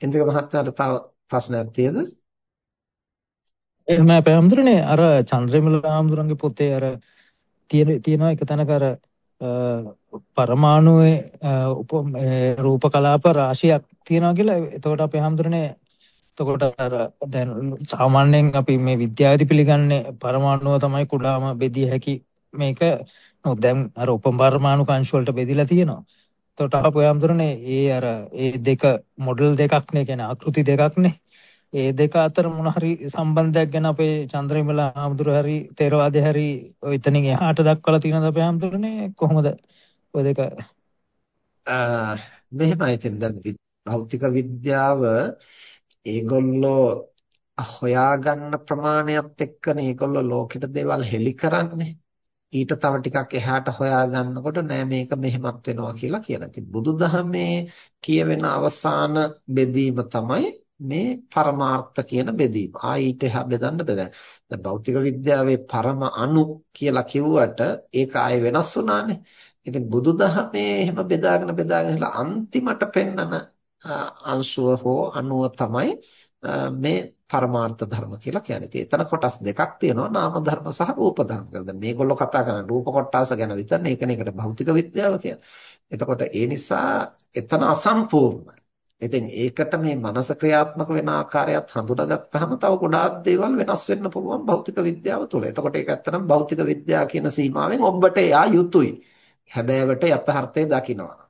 ඉන්දික මහත්තයාට තව ප්‍රශ්නයක් තියෙද? එහෙම අපේ අර චන්ද්‍රවිමල හාමුදුරන්ගේ පොතේ අර තියෙන තියෙනවා එක තැනක අර පරමාණුවේ රූප කලාප රාශියක් තියෙනවා කියලා. එතකොට අපේ හාමුදුරනේ එතකොට අර දැන් සාමාන්‍යයෙන් අපි මේ විද්‍යාවේදී පිළිගන්නේ පරමාණුව තමයි කුඩාම බෙදිය හැකි මේක. දැන් අර උපපරමාණු කංශ වලට බෙදිලා තියෙනවා. එතකොට අපෝ යම්තරනේ ඒ අර ඒ දෙක මොඩල් දෙකක් නේ කියන්නේ ආකෘති දෙකක් නේ. ඒ දෙක අතර මොන හරි සම්බන්ධයක් ගැන අපේ චන්ද්‍රවිමල ආමතුරු හරි තේරවාදී හරි ඔය එතනින් එහාට දක්වලා තියෙනද අපේ ආමතුරුනේ කොහොමද ඔය දෙක? මෙහෙමයි ඉතින් දැන් භෞතික විද්‍යාව ඒගොල්ලෝ හොයාගන්න ප්‍රමාණයත් එක්කනේ. ඒගොල්ලෝ ලෝකෙට දේවල් හෙලි කරන්නේ. ඊට තව ටිකක් එහාට හොයා ගන්නකොට නෑ මේක මෙහෙමත් වෙනවා කියලා කියනවා. ඉතින් බුදුදහමේ කියවෙන අවසාන බෙදීම තමයි මේ පරමාර්ථ කියන බෙදීම. ආ ඊට එහා බෙදන්න බෑ. දැන් භෞතික විද්‍යාවේ පරම අණු කියලා කිව්වට ඒක ආයේ වෙනස් වුණානේ. ඉතින් බුදුදහමේ එහෙම බෙදාගෙන බෙදාගෙන අන්තිමට පෙන්නන අංශුව හෝ අණුව තමයි මේ පරමාර්ථ ධර්ම කියලා කියන්නේ. ඉතින් එතන කොටස් දෙකක් තියෙනවා නාම ධර්ම සහ රූප ධර්ම කියලා. දැන් මේගොල්ලෝ කතා කරන රූප කොටස ගැන විතරනේ ඒකනේ ඒකට භෞතික විද්‍යාව කියන්නේ. එතකොට ඒ නිසා එතන අසම්පූර්ණයි. ඉතින් ඒකට මේ මනස ක්‍රියාත්මක වෙන ආකාරයත් හඳුනාගත්තාම තව ගොඩාක් දේවල් වෙනස් වෙන්න පුළුවන් භෞතික විද්‍යාව තුළ. එතකොට ඒක ඇත්තනම් භෞතික විද්‍යාව කියන සීමාවෙන් ඔබට යා යුතුයි. හැබෑවට යථාර්ථය දකිනවා.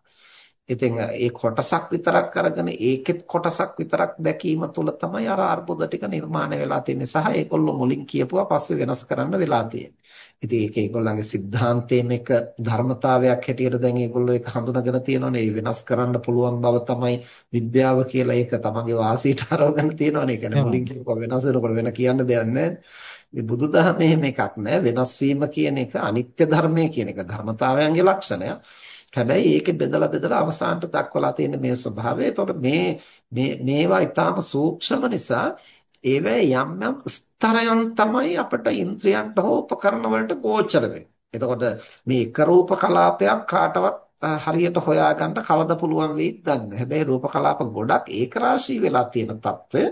ඉතින් ඒ කොටසක් විතරක් අරගෙන ඒකෙත් කොටසක් විතරක් දැකීම තුළ තමයි අර අර්බුද ටික නිර්මාණය වෙලා තින්නේ සහ ඒගොල්ලෝ මුලින් කියපුවා පස්සේ වෙනස් කරන්න වෙලා තියෙන්නේ. ඉතින් ඒක ඒගොල්ලන්ගේ સિદ્ધාන්තයෙන් එක ධර්මතාවයක් හැටියට දැන් ඒගොල්ලෝ ඒක හඳුනගෙන තියෙනවනේ ඒ වෙනස් කරන්න පුළුවන් බව තමයි විද්‍යාව කියලා ඒක තමන්ගේ වාසියට අරගෙන තියෙනවනේ. ඒ කියන්නේ මුලින් කියපුවා වෙනස් වෙනකොට වෙන කියන්න දෙයක් නැහැ. මේ බුදුදහමේ මේකක් නෑ වෙනස් වීම කියන එක අනිත්‍ය ධර්මය කියන එක ධර්මතාවයන්ගේ ලක්ෂණය. හැබැයි ඒකේ බෙදලා බෙදලා අවසානට දක්වලා තියෙන මේ ස්වභාවය. එතකොට මේ මේ මේවා ඊටාම සූක්ෂම නිසා ඒවැ යම් යම් ස්තරයන් තමයි අපිට ඉන්ද්‍රියන්ට හෝ උපකරණ වලට ගෝචර එතකොට මේ එක රූප කලාපයක් කාටවත් හරියට හොයාගන්න කවද පුළුවන් වෙයිද දන්නේ. හැබැයි රූප කලාප ගොඩක් ඒකරාශී වෙලා තියෙන తত্ত্বය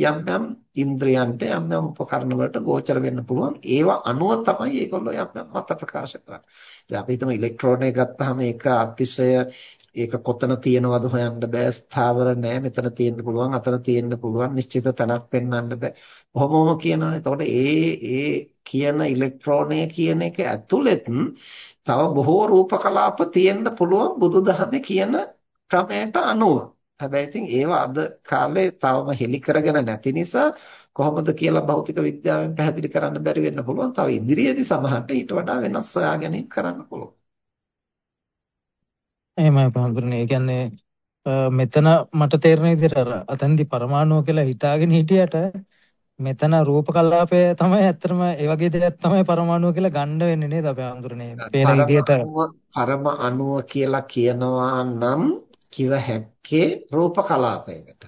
යම් යම් ඉන්ද්‍රයන්ට යම් යම් උපකරණ වලට ගෝචර වෙන්න පුළුවන්. ඒවා අනුව තමයි ඒගොල්ලෝ යම් යම් මත ප්‍රකාශ කරන්නේ. දැන් අපි හිතමු ඉලෙක්ට්‍රෝනය ගත්තාම ඒක අතිශය ඒක කොතන තියෙනවද හොයන්න බෑ ස්ථාවර නෑ මෙතන තියෙන්න පුළුවන් අතන තියෙන්න පුළුවන් නිශ්චිත තැනක් පෙන්වන්න බෑ කොහොමම කියනවනේ එතකොට ඒ ඒ කියන ඉලෙක්ට්‍රෝනය කියන එක ඇතුළෙත් තව බොහෝ රූප කලාප තියෙන්න පුළුවන් බුදුදහමේ කියන ක්‍රමයට අනුව. හැබැයි ඉතින් ඒවා අද කාලේ තවම හෙලි කරගෙන නැති නිසා කොහොමද කියලා භෞතික විද්‍යාවෙන් පැහැදිලි කරන්න බැරි වෙන්න පුළුවන්. තව ඉදිරියේදී සමහරට ඊට වඩා වෙනස් සොයා ගැනීම කරන්න පුළුවන්. එහෙමයි පහඳුරන්නේ. ඒ කියන්නේ මෙතන මට තේරෙන විදිහට අර අතන්දි පරමාණුව කියලා හිතාගෙන හිටියට මෙතන රූප කලාපය තමයි ඇත්තටම ඒ වගේ දෙයක් තමයි පරමාණුව කියලා ගන්න වෙන්නේ නේද අපේ අඳුරනේ. පේන විදිහට පරම අණුව කියලා කියනවා නම් කිව හැක්කේ රූප කලාපයකට.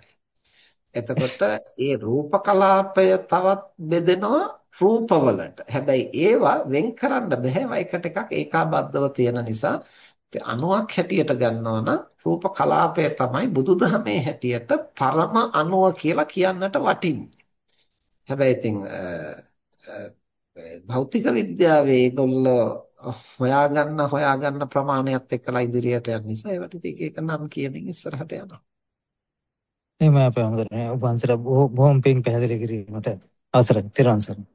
එතකොට ඒ රූප කලාපය තවත් බෙදෙනවා රූපවලට. හැබැයි ඒවා වෙන් කරන්න බෑ එකට එකක් ඒකාබද්ධව තියෙන නිසා අණුවක් හැටියට ගන්නවා නම් රූප කලාපය තමයි බුදුදහමේ හැටියට පරම අණුව කියලා කියන්නට වටින්නේ. හැබැයි ඉතින් භෞතික විද්‍යාවේ ඒගොල්ලෝ හොයාගන්න හොයාගන්න ප්‍රමාණයත් එක්කලා ඉදිරියට යන නිසා ඒවට ඉතින් එක නම් කියමින් ඉස්සරහට යනවා. එහෙම අපේ හොඳට වහන්සේට බොහොම පිං පැහැදිලි කිරීමට අවසරයි. තිරුවන් සරණයි.